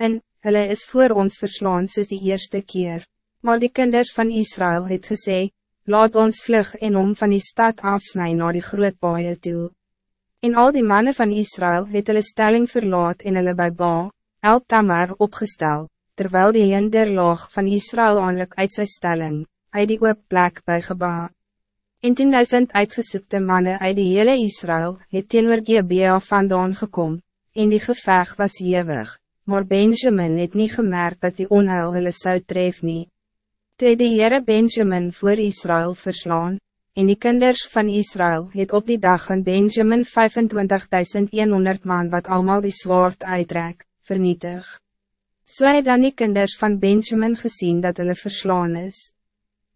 En, hulle is voor ons verslaan soos die eerste keer. Maar die kinders van Israël het gesê, laat ons vlug en om van die stad afsnij naar die groot baie toe. En al die mannen van Israël het hulle stelling verlaat en hulle by Ba, El Tamar opgestel, terwijl die hinderlaag van Israël aanlik uit sy stelling, uit die oop plek by Geba. En 10.000 uitgesoekte mannen uit die hele Israël het teenoor Gebea vandaan gekom, en die geveg was hewig maar Benjamin het niet gemerkt dat die onheil hulle sou tref nie. Toe die Heere Benjamin voor Israël verslaan, en die kinders van Israël het op die dag van Benjamin 25.100 man wat allemaal die zwaard uitrek, vernietig. So het dan die kinders van Benjamin gezien dat hulle verslaan is.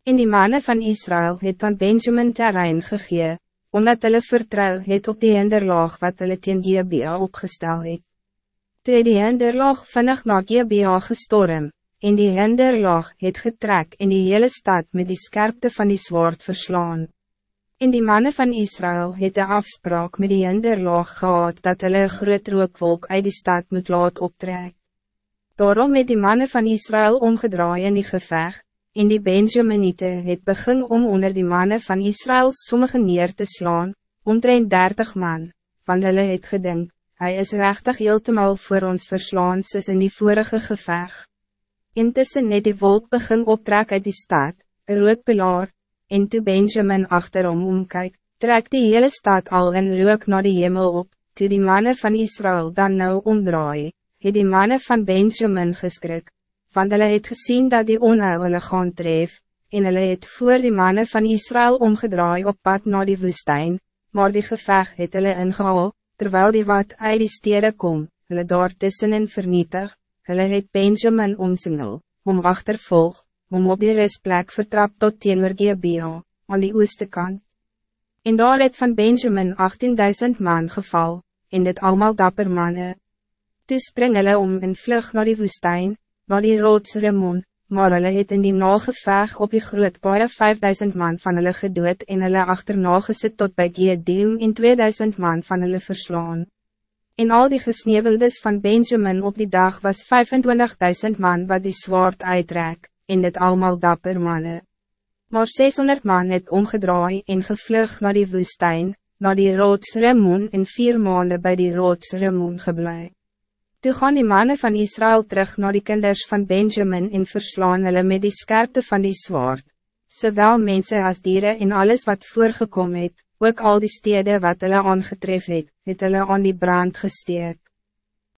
En die mannen van Israël het dan Benjamin terrein gegee, omdat hulle vertrouw het op die hinderlaag wat hulle teen Gebea opgestel het. Toe die hinderlaag vinnig na GBA gestorm, en die hinderlaag het getrek in die hele stad met die scherpte van die zwaard verslaan. En die mannen van Israël het de afspraak met die hinderlaag gehad dat hulle een groot rookwolk uit die stad moet laat optrek. Daarom het die mannen van Israël omgedraai in die geveg, en die Benjaminite het begin om onder die mannen van Israël sommige neer te slaan, omtrent 30 man, van hulle het gedink, Hij is rechtig heeltemal voor ons verslaan soos in die vorige geveg. Intussen net die wolk begin optrek uit die stad, een rook pilaar, en toe Benjamin achterom omkyk, trek die hele stad al in rook naar die hemel op, toe die mannen van Israël dan nou omdraai, het die mannen van Benjamin geskrik, want hulle het gezien dat die onheil hulle gaan tref, en hulle het voor die mannen van Israël omgedraai op pad naar die woestijn, maar die geveg het hulle ingehaal, terwijl die wat uit die stede kom, hulle daar tussenin vernietig, hulle het Benjamin omsingel, om achtervolg, om op die restplek vertrap tot teenoor Gebea, aan die ooste kant. En daar het van Benjamin 18.000 man geval, en dit allemaal dapper manne. Toe spring hulle om in vlug naar die woestijn, naar die roodse Remon, maar hulle het in die nageveg op die groot baie 5000 man van hulle gedood en hulle achterna gesit tot by Gedeum en 2000 man van hulle verslaan. En al die gesneveldes van Benjamin op die dag was 25.000 man wat die zwaard uitrek, en dit allemaal dapper manne. Maar 600 man het omgedraai en gevlug naar die woestijn, naar die roodsremoen en vier maanden bij die roodsremoen gebleven. Toe gaan die mannen van Israël terug naar die kinders van Benjamin en verslaan hulle met die scherpte van die zwaard. Zowel mensen als dieren en alles wat voorgekomen het, ook al die steden wat hulle aangetref het, het hulle aan die brand gesteek.